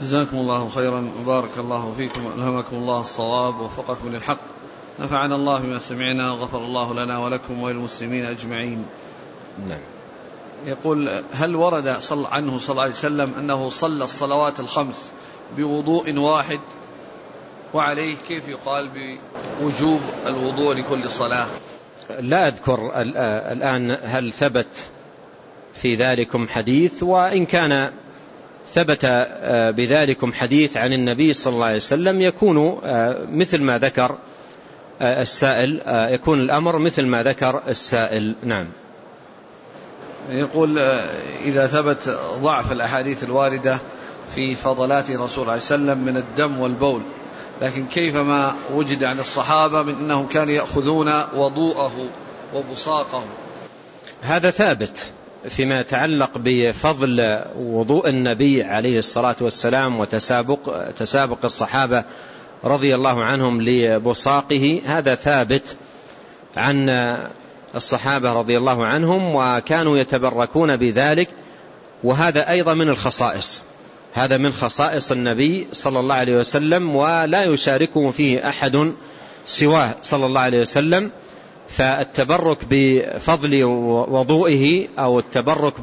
جزاكم الله خيرا وبارك الله فيكم ألهمكم الله الصواب ووفقكم للحق. نفعنا الله بما سمعنا وغفر الله لنا ولكم وللمسلمين أجمعين. نعم. يقول هل ورد صل عنه صلى الله عليه وسلم أنه صلى الصلوات الخمس بوضوء واحد؟ وعليه كيف يقال بوجوب الوضوء لكل صلاة؟ لا أذكر الآن هل ثبت في ذلكم حديث وإن كان ثبت بذلكم حديث عن النبي صلى الله عليه وسلم يكون مثل ما ذكر السائل يكون الأمر مثل ما ذكر السائل. نعم. يقول إذا ثبت ضعف الأحاديث الواردة في فضلات رسول الله صلى الله عليه وسلم من الدم والبول لكن كيفما وجد عن الصحابة من أنهم كانوا يأخذون وضوءه وبصاقه؟ هذا ثابت. فيما يتعلق بفضل وضوء النبي عليه الصلاة والسلام وتسابق تسابق الصحابة رضي الله عنهم لبصاقه. هذا ثابت عن الصحابة رضي الله عنهم وكانوا يتبركون بذلك وهذا أيضا من الخصائص. هذا من خصائص النبي صلى الله عليه وسلم ولا يشاركه فيه أحد سواه صلى الله عليه وسلم. فالتبرك بفضل وضوئه أو التبرك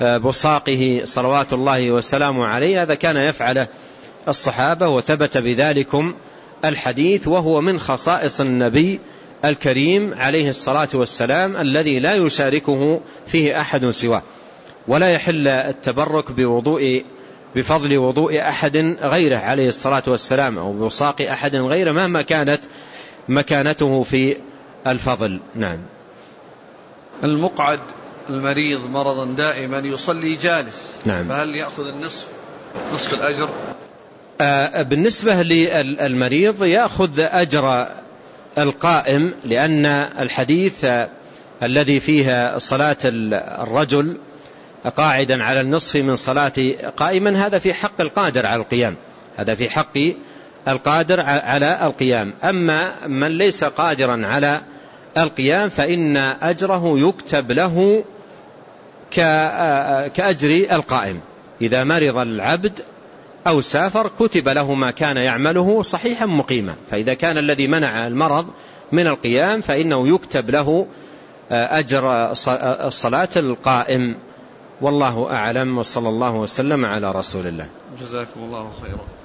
ببصاقه صلوات الله وسلامه عليه هذا كان يفعله الصحابة وثبت بذلكم الحديث وهو من خصائص النبي الكريم عليه الصلاة والسلام الذي لا يشاركه فيه أحد سواه. ولا يحل التبرك بوضوء بفضل وضوء أحد غيره عليه الصلاة والسلام أو بوساق أحد غيره مهما كانت مكانته في الفضل نعم. المقعد المريض مرضا دائما يصلي جالس نعم. فهل يأخذ النصف نصف الأجر؟ آه بالنسبة للمريض يأخذ أجر القائم لأن الحديث الذي فيه صلاة الرجل قاعدا على النصف من صلاة قائما هذا في حق القادر على القيام هذا في حق القادر على القيام. أما من ليس قادرا على القيام فإن أجره يكتب له كأجر القائم. إذا مرض العبد أو سافر كتب له ما كان يعمله صحيحا مقيما. فإذا كان الذي منع المرض من القيام فإنه يكتب له أجر الصلاة القائم. والله أعلم. وصلى الله وسلم على رسول الله. جزاكم الله خيرا.